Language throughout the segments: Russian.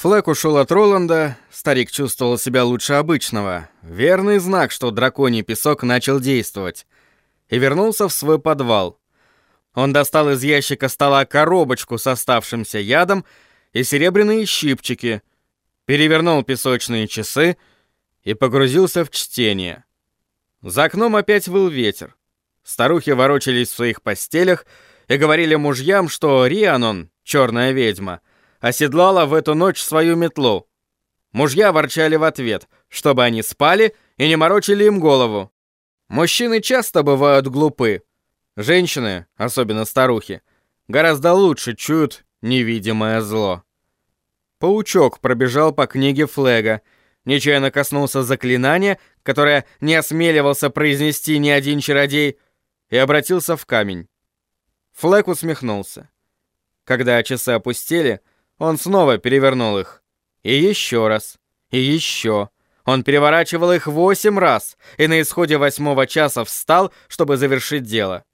Флэк ушел от Роланда, старик чувствовал себя лучше обычного. Верный знак, что драконий песок начал действовать. И вернулся в свой подвал. Он достал из ящика стола коробочку с оставшимся ядом и серебряные щипчики, перевернул песочные часы и погрузился в чтение. За окном опять выл ветер. Старухи ворочались в своих постелях и говорили мужьям, что Рианон, черная ведьма, оседлала в эту ночь свою метлу. Мужья ворчали в ответ, чтобы они спали и не морочили им голову. Мужчины часто бывают глупы. Женщины, особенно старухи, гораздо лучше чуют невидимое зло. Паучок пробежал по книге Флега, нечаянно коснулся заклинания, которое не осмеливался произнести ни один чародей, и обратился в камень. Флэг усмехнулся. Когда часы опустили, он снова перевернул их. И еще раз. И еще. Он переворачивал их восемь раз, и на исходе восьмого часа встал, чтобы завершить дело.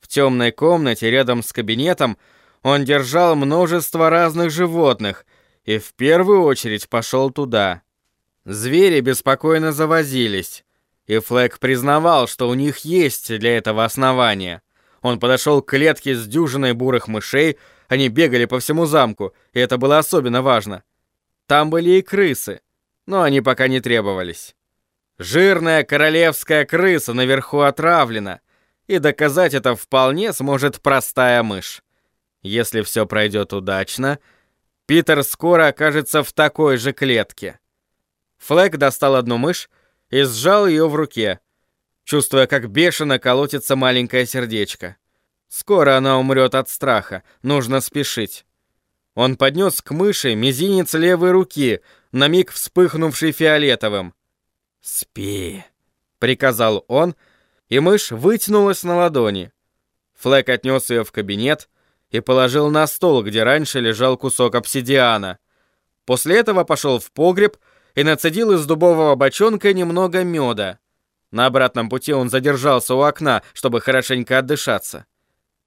В темной комнате рядом с кабинетом он держал множество разных животных и в первую очередь пошел туда. Звери беспокойно завозились, и Флэк признавал, что у них есть для этого основания. Он подошел к клетке с дюжиной бурых мышей, они бегали по всему замку, и это было особенно важно. Там были и крысы, но они пока не требовались. Жирная королевская крыса наверху отравлена, и доказать это вполне сможет простая мышь. Если все пройдет удачно, Питер скоро окажется в такой же клетке. Флэк достал одну мышь и сжал ее в руке, чувствуя, как бешено колотится маленькое сердечко. Скоро она умрет от страха, нужно спешить. Он поднес к мыши мизинец левой руки, на миг вспыхнувший фиолетовым. «Спи», — приказал он, и мышь вытянулась на ладони. Флэк отнес ее в кабинет и положил на стол, где раньше лежал кусок обсидиана. После этого пошел в погреб и нацедил из дубового бочонка немного меда. На обратном пути он задержался у окна, чтобы хорошенько отдышаться.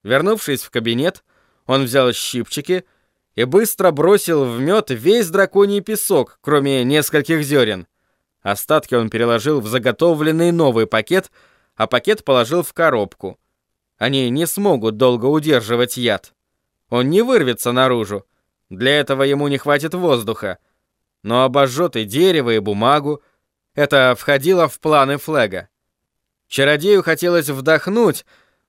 Вернувшись в кабинет, он взял щипчики и быстро бросил в мед весь драконий песок, кроме нескольких зерен. Остатки он переложил в заготовленный новый пакет, а пакет положил в коробку. Они не смогут долго удерживать яд. Он не вырвется наружу. Для этого ему не хватит воздуха. Но обожжет и дерево, и бумагу. Это входило в планы Флега. Чародею хотелось вдохнуть,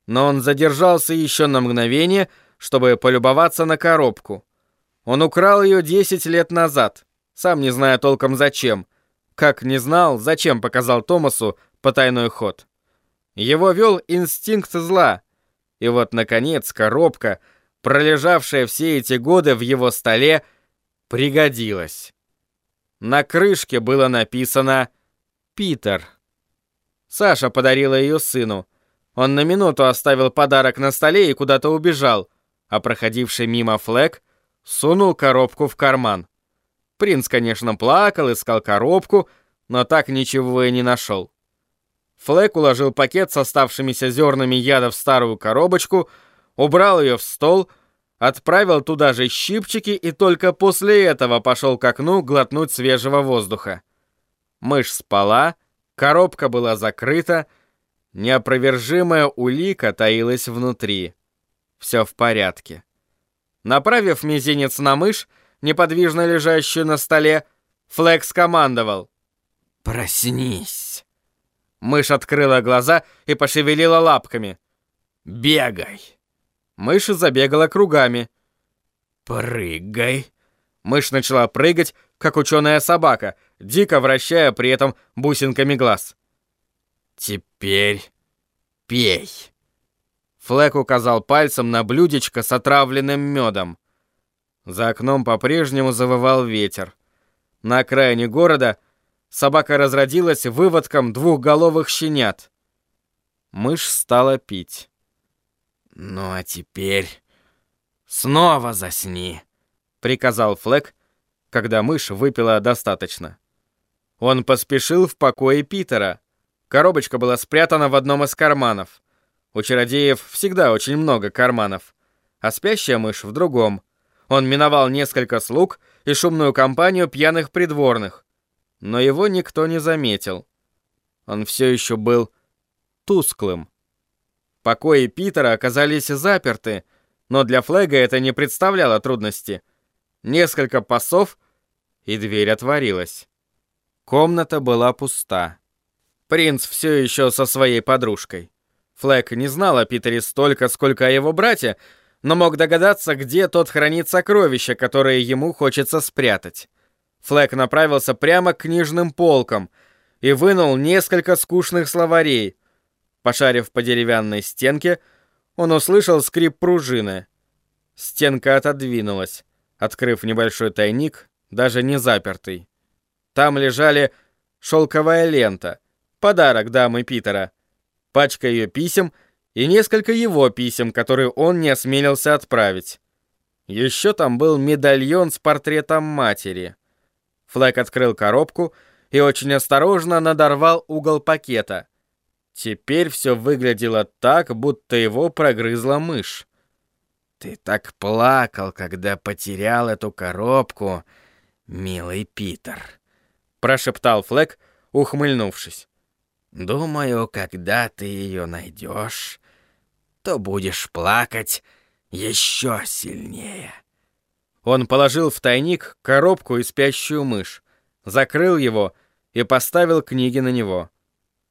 но он задержался еще на мгновение, чтобы полюбоваться на коробку. Он украл ее 10 лет назад, сам не зная толком зачем. Как не знал, зачем показал Томасу потайной ход. Его вел инстинкт зла. И вот, наконец, коробка, пролежавшая все эти годы в его столе, пригодилась. На крышке было написано «Питер». Саша подарила ее сыну, он на минуту оставил подарок на столе и куда-то убежал, а проходивший мимо Флэк сунул коробку в карман. Принц, конечно, плакал, искал коробку, но так ничего и не нашел. Флэк уложил пакет с оставшимися зернами яда в старую коробочку, убрал ее в стол, отправил туда же щипчики и только после этого пошел к окну глотнуть свежего воздуха. Мышь спала, коробка была закрыта, Неопровержимая улика таилась внутри. Все в порядке. Направив мизинец на мышь, неподвижно лежащую на столе, Флекс командовал. «Проснись!» Мышь открыла глаза и пошевелила лапками. «Бегай!» Мышь забегала кругами. «Прыгай!» Мышь начала прыгать, как ученая собака, дико вращая при этом бусинками глаз. «Теперь пей». Флэк указал пальцем на блюдечко с отравленным медом. За окном по-прежнему завывал ветер. На окраине города собака разродилась выводком двухголовых щенят. Мышь стала пить. «Ну а теперь снова засни», — приказал Флэк, когда мышь выпила достаточно. Он поспешил в покое Питера, Коробочка была спрятана в одном из карманов. У чародеев всегда очень много карманов, а спящая мышь в другом. Он миновал несколько слуг и шумную компанию пьяных придворных. Но его никто не заметил. Он все еще был тусклым. Покои Питера оказались заперты, но для Флэга это не представляло трудности. Несколько пасов, и дверь отворилась. Комната была пуста. Принц все еще со своей подружкой. Флэг не знал о Питере столько, сколько о его брате, но мог догадаться, где тот хранит сокровища, которые ему хочется спрятать. Флэг направился прямо к книжным полкам и вынул несколько скучных словарей. Пошарив по деревянной стенке, он услышал скрип пружины. Стенка отодвинулась, открыв небольшой тайник, даже не запертый. Там лежали шелковая лента, подарок дамы Питера, пачка ее писем и несколько его писем, которые он не осмелился отправить. Еще там был медальон с портретом матери. Флэк открыл коробку и очень осторожно надорвал угол пакета. Теперь все выглядело так, будто его прогрызла мышь. «Ты так плакал, когда потерял эту коробку, милый Питер», — прошептал Флэк, ухмыльнувшись. «Думаю, когда ты ее найдешь, то будешь плакать еще сильнее». Он положил в тайник коробку и спящую мышь, закрыл его и поставил книги на него.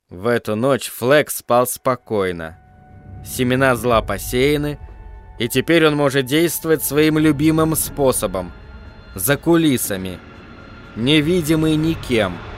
В эту ночь Флэк спал спокойно. Семена зла посеяны, и теперь он может действовать своим любимым способом — за кулисами, невидимый никем —